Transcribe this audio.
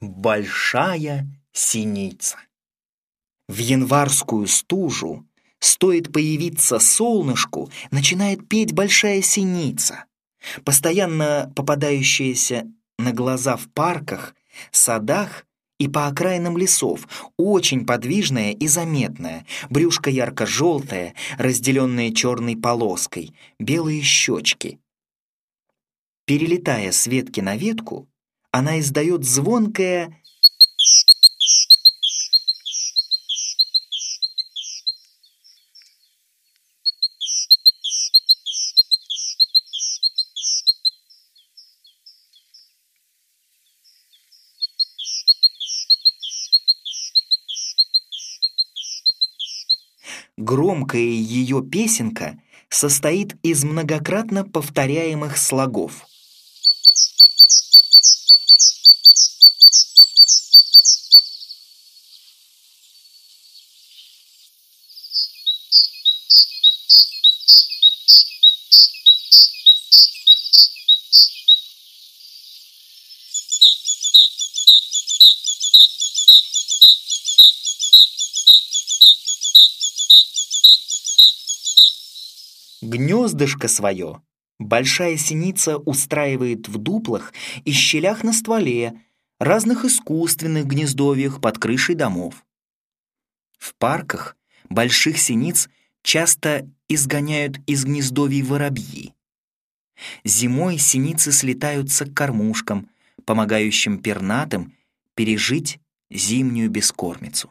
Большая синица. В январскую стужу стоит появиться солнышку, начинает петь большая синица. Постоянно попадающаяся на глаза в парках, садах и по окраинам лесов, очень подвижная и заметная, брюшко ярко-желтое, разделенное черной полоской, белые щечки. Перелетая с ветки на ветку, она издает звонкое Громкая ее песенка состоит из многократно повторяемых слогов. Гнездышко свое большая синица устраивает в дуплах и щелях на стволе, разных искусственных гнездовьях под крышей домов. В парках больших синиц часто изгоняют из гнездовий воробьи. Зимой синицы слетаются к кормушкам, помогающим пернатым пережить зимнюю бескормицу.